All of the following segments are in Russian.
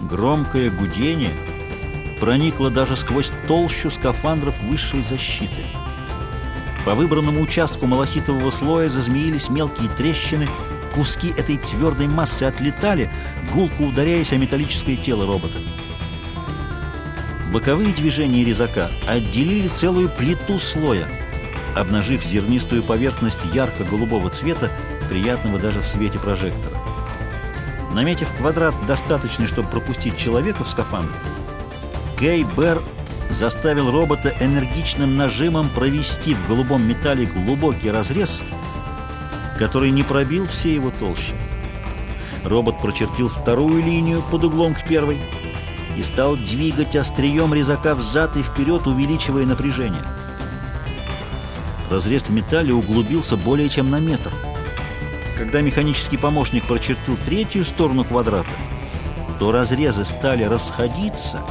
Громкое гудение проникло даже сквозь толщу скафандров высшей защиты. По выбранному участку малахитового слоя зазмеились мелкие трещины, куски этой твердой массы отлетали, гулко ударяясь о металлическое тело робота. Боковые движения резака отделили целую плиту слоя, обнажив зернистую поверхность ярко-голубого цвета, приятного даже в свете прожектора. Наметив квадрат, достаточный, чтобы пропустить человека в скафандр, Кей Бер заставил робота энергичным нажимом провести в голубом металле глубокий разрез, который не пробил все его толщи. Робот прочертил вторую линию под углом к первой и стал двигать острием резака взад и вперед, увеличивая напряжение. Разрез в металле углубился более чем на метр. Когда механический помощник прочертил третью сторону квадрата, то разрезы стали расходиться,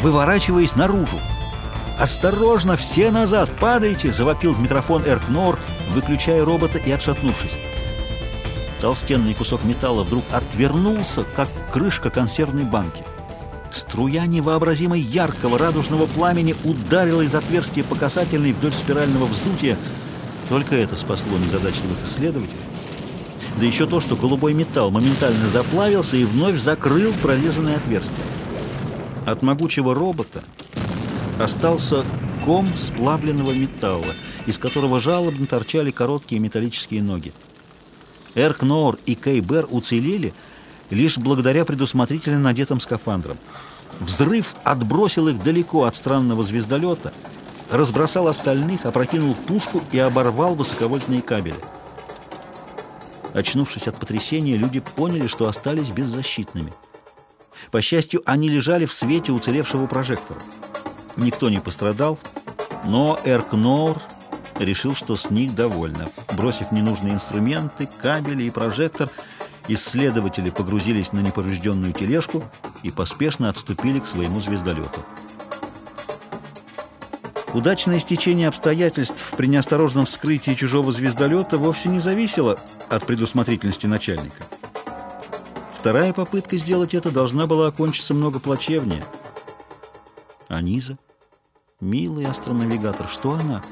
выворачиваясь наружу. «Осторожно! Все назад! Падайте!» — завопил в микрофон Эркнор, выключая робота и отшатнувшись. Толстенный кусок металла вдруг отвернулся, как крышка консервной банки. Струя невообразимо яркого радужного пламени ударила из отверстия по касательной вдоль спирального вздутия. Только это спасло незадачливых исследователей. Да еще то, что голубой металл моментально заплавился и вновь закрыл прорезанное отверстие. От могучего робота остался ком сплавленного металла, из которого жалобно торчали короткие металлические ноги. Эркнор и Кейбер уцелели лишь благодаря предусмотрительно надетым скафандрам. Взрыв отбросил их далеко от странного звездолета, разбросал остальных, опрокинул пушку и оборвал высоковольтные кабели. Очнувшись от потрясения, люди поняли, что остались беззащитными. По счастью, они лежали в свете уцелевшего прожектора. Никто не пострадал, но Эркнор решил, что с них довольно. Бросив ненужные инструменты, кабели и прожектор, исследователи погрузились на неповрежденную тележку и поспешно отступили к своему звездолету. Удачное стечение обстоятельств при неосторожном вскрытии чужого звездолета вовсе не зависело от предусмотрительности начальника. Вторая попытка сделать это должна была окончиться много плачевнее. А Низа? Милый астронавигатор, что она?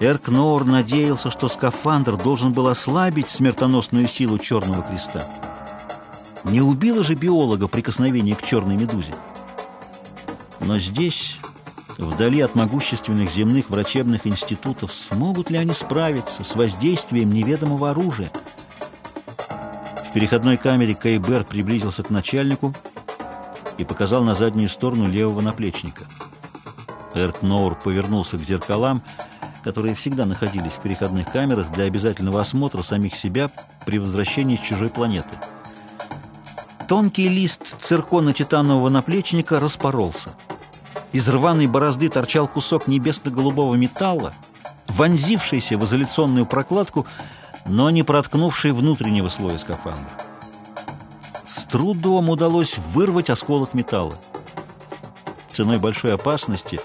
Эркнор надеялся, что скафандр должен был ослабить смертоносную силу Черного Креста. Не убило же биолога прикосновение к черной медузе. Но здесь вдали от могущественных земных врачебных институтов, смогут ли они справиться с воздействием неведомого оружия? В переходной камере Кейбер приблизился к начальнику и показал на заднюю сторону левого наплечника. Эркноур повернулся к зеркалам, которые всегда находились в переходных камерах для обязательного осмотра самих себя при возвращении с чужой планеты. Тонкий лист циркона-титанового наплечника распоролся. Из рваной борозды торчал кусок небесно-голубого металла, вонзившийся в изоляционную прокладку, но не проткнувший внутреннего слоя скафандра. С трудом удалось вырвать осколок металла. Ценой большой опасности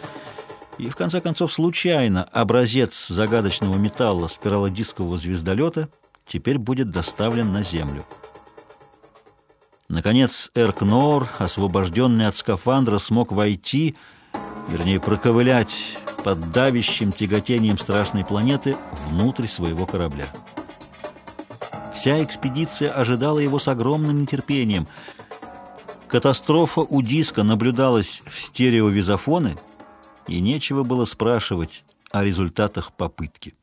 и, в конце концов, случайно образец загадочного металла спиралодискового звездолета теперь будет доставлен на Землю. Наконец, Эркнор, освобожденный от скафандра, смог войти вернее, проковылять под давящим тяготением страшной планеты внутрь своего корабля. Вся экспедиция ожидала его с огромным нетерпением. Катастрофа у диска наблюдалась в стереовизофоны, и нечего было спрашивать о результатах попытки.